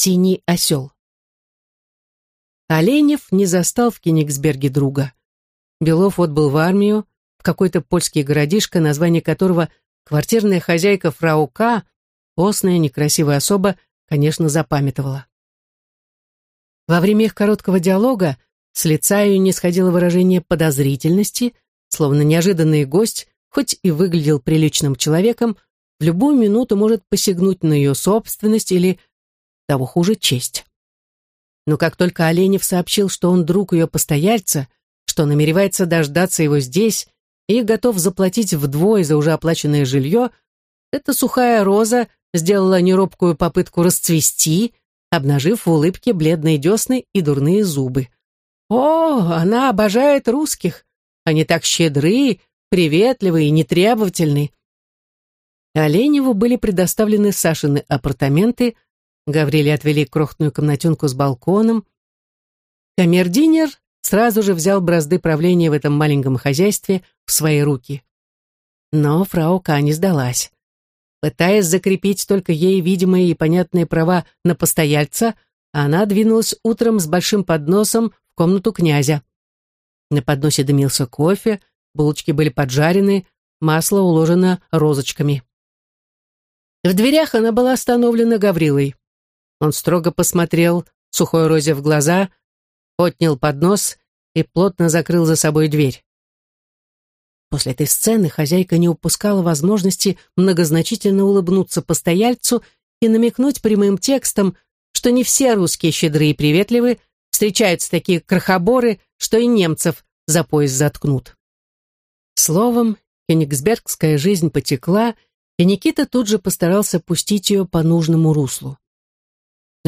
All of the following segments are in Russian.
«Синий осел». Оленев не застал в Кенигсберге друга. Белов отбыл в армию, в какой-то польский городишко, название которого квартирная хозяйка фрау К, постная, некрасивая особа, конечно, запамятовала. Во время их короткого диалога с лица ее не сходило выражение подозрительности, словно неожиданный гость, хоть и выглядел приличным человеком, в любую минуту может посягнуть на ее собственность или, того хуже, честь. Но как только Оленев сообщил, что он друг ее постояльца, что намеревается дождаться его здесь и готов заплатить вдвое за уже оплаченное жилье, эта сухая роза сделала неробкую попытку расцвести, обнажив в улыбке бледные десны и дурные зубы. «О, она обожает русских! Они так щедры, приветливы и нетребовательны!» Оленеву были предоставлены Сашины апартаменты, Гавриле отвели крохотную комнатенку с балконом. Камердинер сразу же взял бразды правления в этом маленьком хозяйстве в свои руки. Но фрау Ка не сдалась. Пытаясь закрепить только ей видимые и понятные права на постояльца, она двинулась утром с большим подносом в комнату князя. На подносе дымился кофе, булочки были поджарены, масло уложено розочками. В дверях она была остановлена Гаврилой. Он строго посмотрел сухой Розе в глаза, отнял поднос и плотно закрыл за собой дверь. После этой сцены хозяйка не упускала возможности многозначительно улыбнуться постояльцу и намекнуть прямым текстом, что не все русские щедрые и приветливы, встречаются такие крохоборы, что и немцев за пояс заткнут. Словом, кенигсбергская жизнь потекла, и Никита тут же постарался пустить ее по нужному руслу.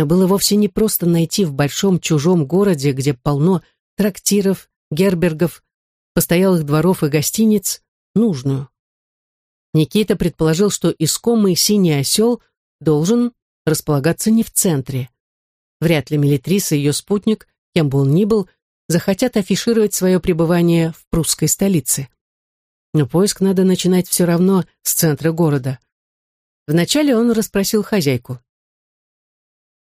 Но было вовсе не просто найти в большом чужом городе, где полно трактиров, гербергов, постоялых дворов и гостиниц, нужную. Никита предположил, что искомый синий осел должен располагаться не в центре. Вряд ли Мелитриса и ее спутник, кем бы он ни был, захотят афишировать свое пребывание в прусской столице. Но поиск надо начинать все равно с центра города. Вначале он расспросил хозяйку.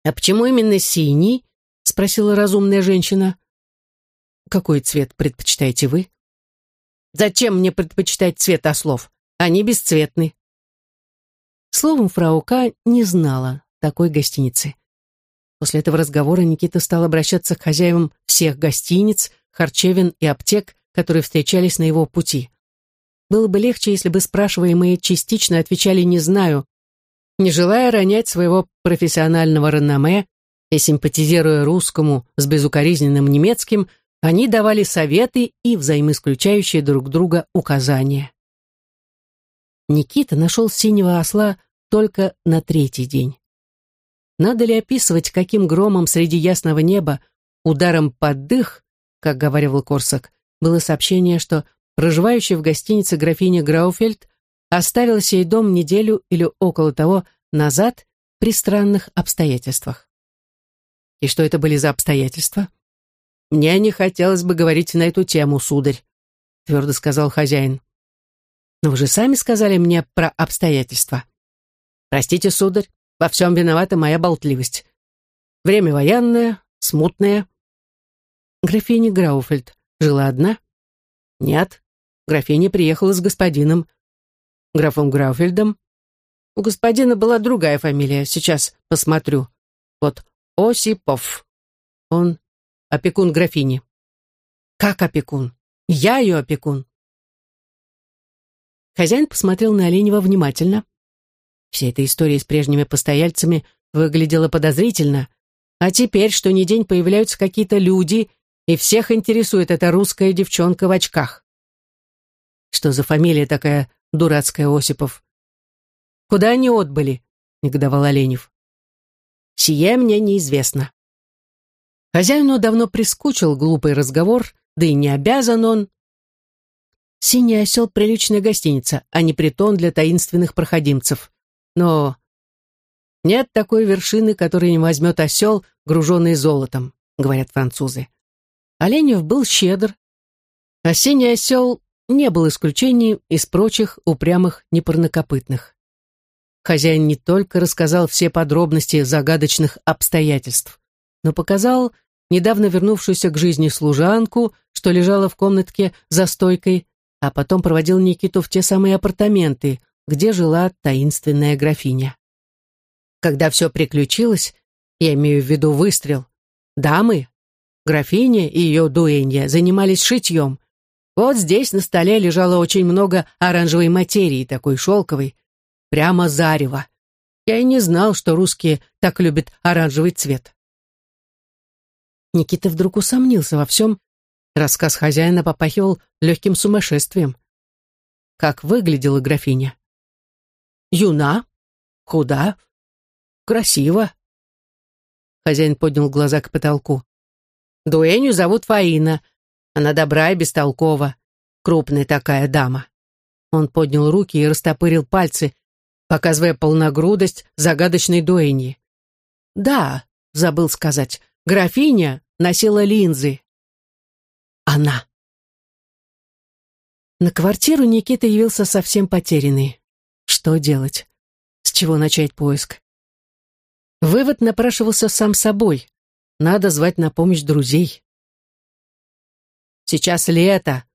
«А почему именно синий?» — спросила разумная женщина. «Какой цвет предпочитаете вы?» Зачем мне предпочитать цвет ослов? Они бесцветны. Словом, фрау К. не знала такой гостиницы. После этого разговора Никита стал обращаться к хозяевам всех гостиниц, харчевин и аптек, которые встречались на его пути. Было бы легче, если бы спрашиваемые частично отвечали «не знаю», не желая ронять своего профессионального реноме и симпатизируя русскому с безукоризненным немецким – они давали советы и взаимоисключающие друг друга указания. Никита нашел синего осла только на третий день. Надо ли описывать, каким громом среди ясного неба, ударом под дых, как говорил Корсак, было сообщение, что проживающая в гостинице графиня Грауфельд оставила сей дом неделю или около того назад при странных обстоятельствах. И что это были за обстоятельства? «Мне не хотелось бы говорить на эту тему, сударь», — твердо сказал хозяин. «Но вы же сами сказали мне про обстоятельства». «Простите, сударь, во всем виновата моя болтливость. Время военное, смутное». Графиня Грауфельд жила одна? Нет, графиня приехала с господином. Графом Грауфельдом. У господина была другая фамилия, сейчас посмотрю. Вот Осипов. Он опекун графини. Как опекун? Я ее опекун. Хозяин посмотрел на Оленева внимательно. Вся эта история с прежними постояльцами выглядела подозрительно. А теперь, что ни день появляются какие-то люди, и всех интересует эта русская девчонка в очках. Что за фамилия такая дурацкая Осипов? Куда они отбыли? Негодовал Оленев. Сие мне неизвестно. Хозяину давно прискучил глупый разговор, да и не обязан он. «Синий осел» — приличная гостиница, а не притон для таинственных проходимцев. Но нет такой вершины, которой не возьмет осел, груженный золотом, говорят французы. Оленев был щедр, а синий осел не был исключением из прочих упрямых непарнокопытных. хозяин не только рассказал все подробности загадочных обстоятельств, но показал недавно вернувшуюся к жизни служанку, что лежала в комнатке за стойкой, а потом проводил Никиту в те самые апартаменты, где жила таинственная графиня. Когда все приключилось, я имею в виду выстрел, дамы, графиня и ее дуэнья занимались шитьем. Вот здесь на столе лежало очень много оранжевой материи, такой шелковой, прямо зарево. Я и не знал, что русские так любят оранжевый цвет. Никита вдруг усомнился во всем. Рассказ хозяина попахивал легким сумасшествием. Как выглядела графиня? Юна, худа, красиво. Хозяин поднял глаза к потолку. Дуэню зовут Фаина. Она добра и бестолкова. Крупная такая дама. Он поднял руки и растопырил пальцы, показывая полногрудость загадочной дуэни. Да, забыл сказать, графиня носила линзы. Она. На квартиру Никита явился совсем потерянный. Что делать? С чего начать поиск? Вывод напрашивался сам собой. Надо звать на помощь друзей. «Сейчас лето.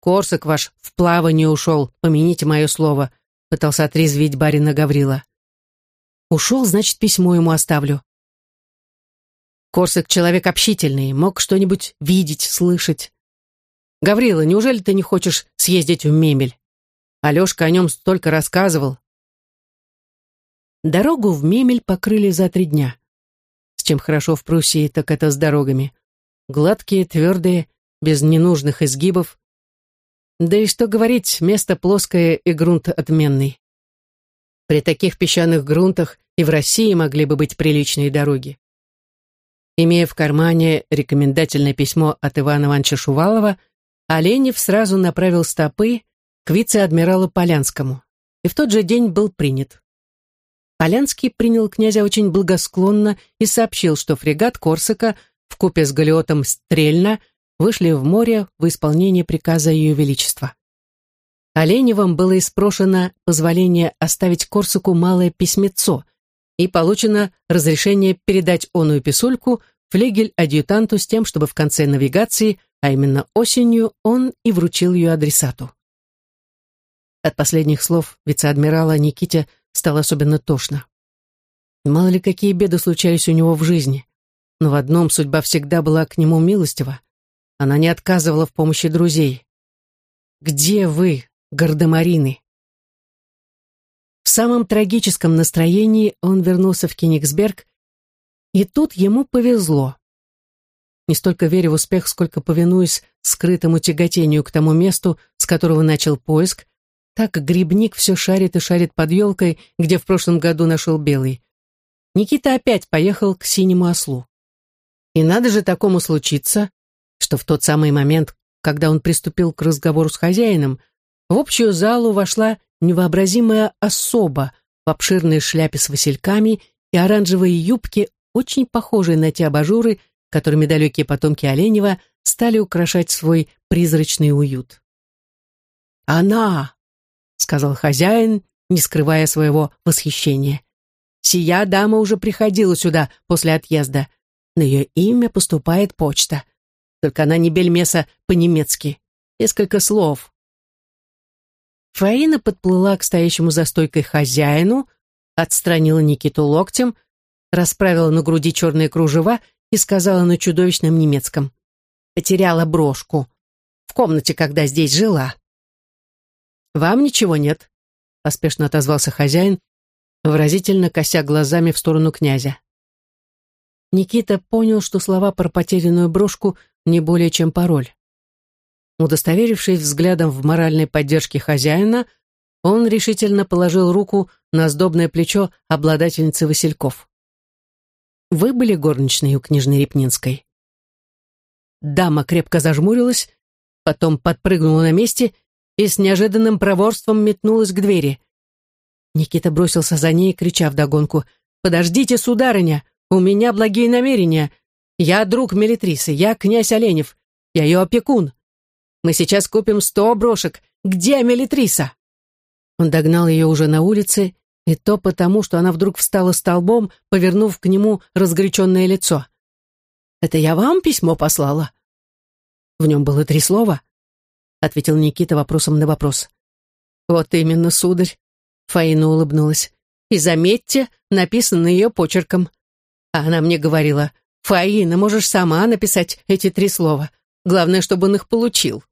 Корсак ваш в плавание ушел, помяните мое слово», пытался отрезвить барина Гаврила. «Ушел, значит, письмо ему оставлю. Корсак человек общительный, мог что-нибудь видеть, слышать. Гаврила, неужели ты не хочешь съездить в Мемель? Алешка о нем столько рассказывал. Дорогу в Мемель покрыли за три дня. С чем хорошо в Пруссии, так это с дорогами. Гладкие, твердые, без ненужных изгибов. Да и что говорить, место плоское и грунт отменный. При таких песчаных грунтах и в России могли бы быть приличные дороги. Имея в кармане рекомендательное письмо от Ивана Ивановича Шувалова, Оленев сразу направил стопы к вице-адмиралу Полянскому и в тот же день был принят. Полянский принял князя очень благосклонно и сообщил, что фрегат Корсака вкупе с галеотом Стрельна вышли в море в исполнение приказа Ее Величества. Оленевым было испрошено позволение оставить Корсаку малое письмецо – и получено разрешение передать оную писульку флегель-адъютанту с тем, чтобы в конце навигации, а именно осенью, он и вручил ее адресату. От последних слов вице-адмирала Никите стало особенно тошно. Мало ли какие беды случались у него в жизни, но в одном судьба всегда была к нему милостива. Она не отказывала в помощи друзей. «Где вы, гардемарины?» В самом трагическом настроении он вернулся в Кенигсберг, и тут ему повезло. Не столько веря в успех, сколько повинуясь скрытому тяготению к тому месту, с которого начал поиск, так грибник все шарит и шарит под елкой, где в прошлом году нашел белый. Никита опять поехал к синему ослу. И надо же такому случиться, что в тот самый момент, когда он приступил к разговору с хозяином, в общую залу вошла невообразимая особа в обширной шляпе с васильками и оранжевой юбке, очень похожей на те абажуры, которыми далекие потомки Оленева стали украшать свой призрачный уют. «Она!» — сказал хозяин, не скрывая своего восхищения. «Сия дама уже приходила сюда после отъезда. На ее имя поступает почта. Только она не бельмеса по-немецки. Несколько слов. Фаина подплыла к стоящему за стойкой хозяину, отстранила Никиту локтем, расправила на груди черные кружева и сказала на чудовищном немецком. «Потеряла брошку. В комнате, когда здесь жила». «Вам ничего нет», — поспешно отозвался хозяин, выразительно кося глазами в сторону князя. Никита понял, что слова про потерянную брошку не более чем пароль. Удостоверившись взглядом в моральной поддержке хозяина, он решительно положил руку на сдобное плечо обладательницы васильков. «Вы были горничной у княжны Репнинской?» Дама крепко зажмурилась, потом подпрыгнула на месте и с неожиданным проворством метнулась к двери. Никита бросился за ней, крича вдогонку. «Подождите, сударыня! У меня благие намерения! Я друг Мелитрисы, я князь Оленев, я ее опекун!» Мы сейчас купим сто брошек. Где Мелитриса?» Он догнал ее уже на улице И то потому, что она вдруг встала столбом, повернув к нему разгоряченное лицо. «Это я вам письмо послала?» В нем было три слова, ответил Никита вопросом на вопрос. Вот именно, сударь. Фаина улыбнулась. И заметьте, написано ее почерком. А она мне говорила, Фаина, можешь сама написать эти три слова. Главное, чтобы он их получил.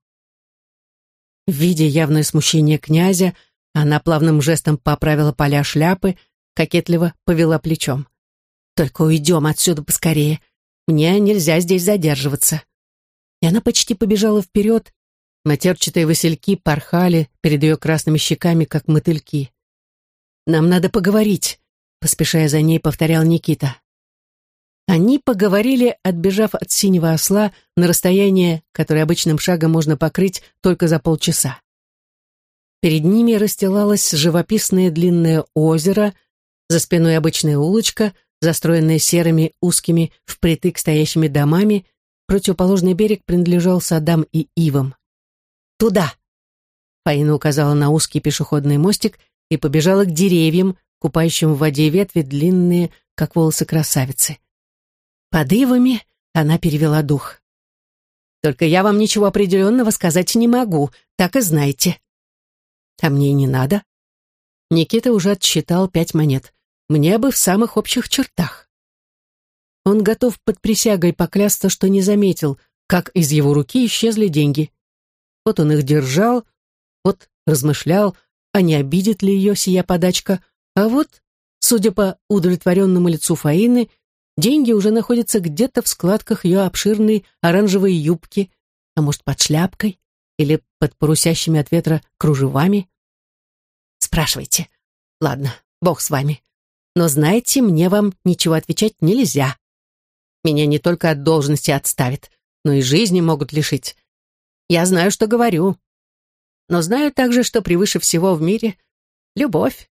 Видя явное смущение князя, она плавным жестом поправила поля шляпы, кокетливо повела плечом. «Только уйдем отсюда поскорее. Мне нельзя здесь задерживаться». И она почти побежала вперед. Матерчатые васильки порхали перед ее красными щеками, как мотыльки. «Нам надо поговорить», — поспешая за ней, повторял Никита. Они поговорили, отбежав от синего осла на расстояние, которое обычным шагом можно покрыть только за полчаса. Перед ними расстилалось живописное длинное озеро, за спиной обычная улочка, застроенная серыми узкими впритык стоящими домами, противоположный берег принадлежал садам и ивам. «Туда!» Фаина указала на узкий пешеходный мостик и побежала к деревьям, купающим в воде ветви длинные, как волосы красавицы. Под ивами она перевела дух. «Только я вам ничего определенного сказать не могу, так и знайте». «А мне не надо». Никита уже отсчитал пять монет. «Мне бы в самых общих чертах». Он готов под присягой поклясться, что не заметил, как из его руки исчезли деньги. Вот он их держал, вот размышлял, а не обидит ли ее сия подачка, а вот, судя по удовлетворенному лицу Фаины, Деньги уже находятся где-то в складках ее обширной оранжевой юбки, а может, под шляпкой или под парусящими от ветра кружевами. Спрашивайте. Ладно, бог с вами. Но знаете, мне вам ничего отвечать нельзя. Меня не только от должности отставят, но и жизни могут лишить. Я знаю, что говорю. Но знаю также, что превыше всего в мире — любовь.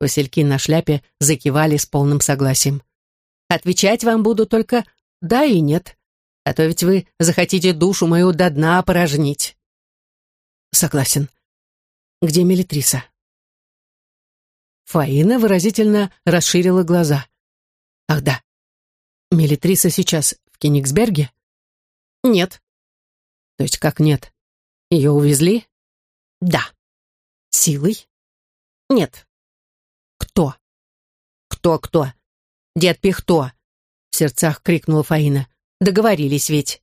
Васильки на шляпе закивали с полным согласием. Отвечать вам буду только «да» и «нет», а то ведь вы захотите душу мою до дна опорожнить. Согласен. Где Мелитриса? Фаина выразительно расширила глаза. Ах да, Мелитриса сейчас в Кенигсберге? Нет. То есть как нет? Ее увезли? Да. Силой? Нет. Кто? Кто-кто? «Дед Пихто!» — в сердцах крикнула Фаина. «Договорились ведь!»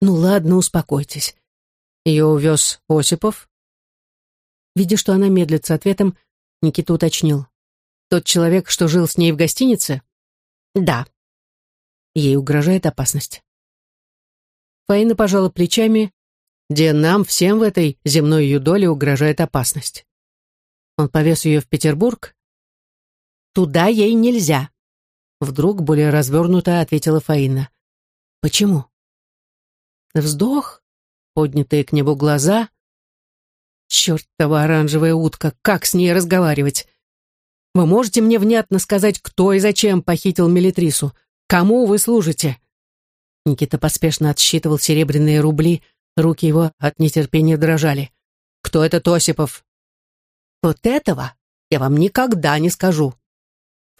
«Ну ладно, успокойтесь. Ее увез Осипов?» Видя, что она медлит с ответом, Никита уточнил. «Тот человек, что жил с ней в гостинице?» «Да». Ей угрожает опасность. Фаина пожала плечами, где нам всем в этой земной юдоле угрожает опасность. Он повез ее в Петербург? Туда ей нельзя. Вдруг более развернуто ответила Фаина. «Почему?» Вздох, поднятые к небу глаза. Чертова оранжевая утка, как с ней разговаривать? Вы можете мне внятно сказать, кто и зачем похитил Мелитрису? Кому вы служите?» Никита поспешно отсчитывал серебряные рубли, руки его от нетерпения дрожали. «Кто это Осипов?» «Вот этого я вам никогда не скажу»,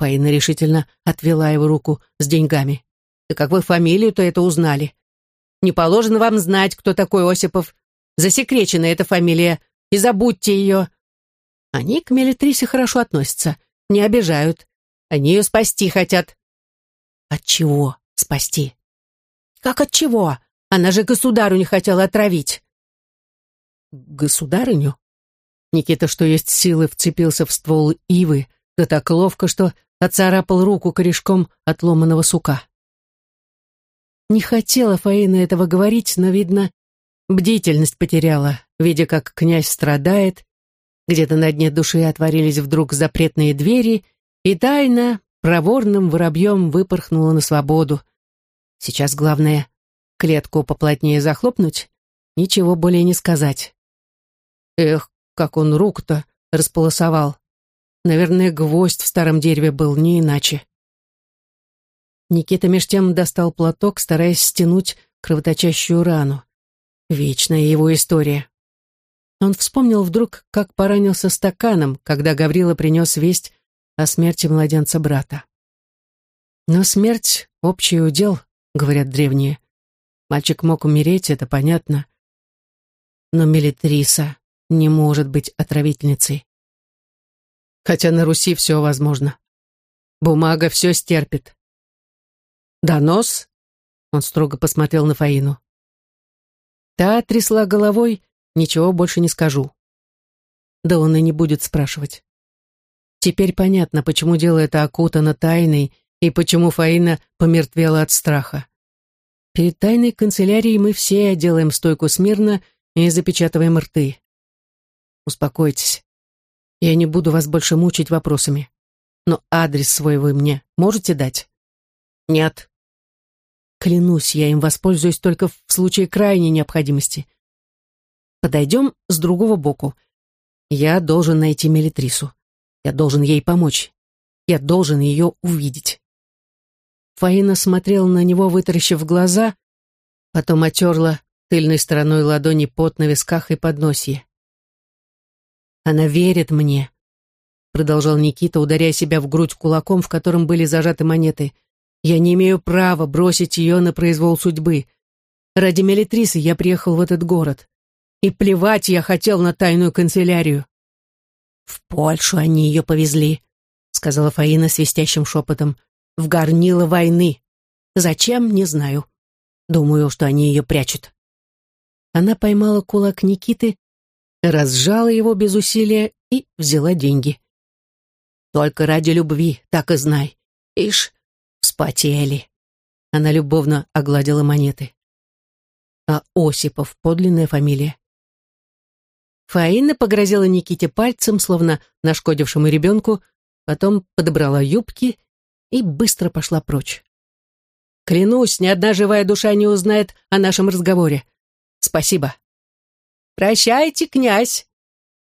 Фаина решительно отвела его руку с деньгами. «Да как вы фамилию-то это узнали? Не положено вам знать, кто такой Осипов. Засекречена эта фамилия, и забудьте ее». Они к Мелитрисе хорошо относятся, не обижают. Они ее спасти хотят. От чего спасти? Как от чего? Она же государю не хотела отравить. Государыню? Никита, что есть силы, вцепился в ствол ивы, да так ловко, что оцарапал руку корешком отломанного сука. Не хотела Фаина этого говорить, но, видно, бдительность потеряла, видя, как князь страдает, где-то на дне души отворились вдруг запретные двери, и тайна проворным воробьем выпорхнула на свободу. Сейчас главное — клетку поплотнее захлопнуть, ничего более не сказать. Эх, как он рук-то располосовал. Наверное, гвоздь в старом дереве был, не иначе. Никита меж тем достал платок, стараясь стянуть кровоточащую рану. Вечная его история. Он вспомнил вдруг, как поранился стаканом, когда Гаврила принес весть о смерти младенца брата. Но смерть — общий удел, говорят древние. Мальчик мог умереть, это понятно. Но Мелитриса не может быть отравительницей. Хотя на Руси все возможно. Бумага все стерпит. «Донос?» — он строго посмотрел на Фаину. Та трясла головой, ничего больше не скажу. Да он и не будет спрашивать. Теперь понятно, почему дело это окутано тайной и почему Фаина помертвела от страха. Перед тайной канцелярией мы все делаем стойку смирно и запечатываем рты. Успокойтесь. Я не буду вас больше мучить вопросами. Но адрес свой вы мне можете дать? Нет. Клянусь, я им воспользуюсь только в случае крайней необходимости. Подойдем с другого боку. Я должен найти Мелитрису. Я должен ей помочь. Я должен ее увидеть. Фаина смотрела на него, вытаращив глаза, потом отерла тыльной стороной ладони пот на висках и подносье. «Она верит мне», — продолжал Никита, ударяя себя в грудь кулаком, в котором были зажаты монеты. «Я не имею права бросить ее на произвол судьбы. Ради Мелитрисы я приехал в этот город. И плевать я хотел на тайную канцелярию». «В Польшу они ее повезли», — сказала Фаина свистящим шепотом в горнило войны. Зачем, не знаю. Думаю, что они ее прячут. Она поймала кулак Никиты, разжала его без усилия и взяла деньги. Только ради любви, так и знай. Ишь, вспотели. Она любовно огладила монеты. А Осипов — подлинная фамилия. Фаина погрозила Никите пальцем, словно нашкодившему ребенку, потом подобрала юбки и быстро пошла прочь. Клянусь, ни одна живая душа не узнает о нашем разговоре. Спасибо. Прощайте, князь,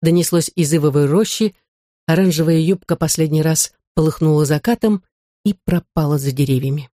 донеслось из ивовой рощи, оранжевая юбка последний раз полыхнула закатом и пропала за деревьями.